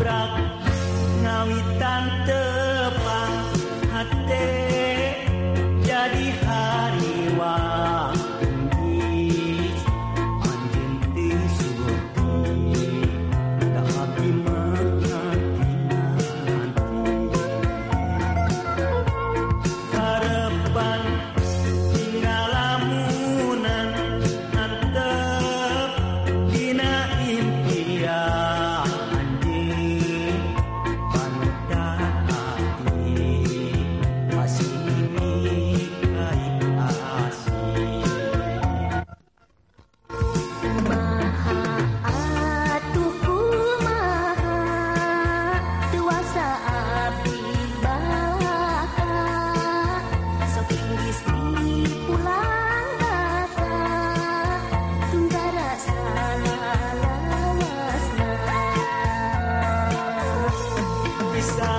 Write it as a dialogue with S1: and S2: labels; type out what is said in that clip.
S1: abra beside.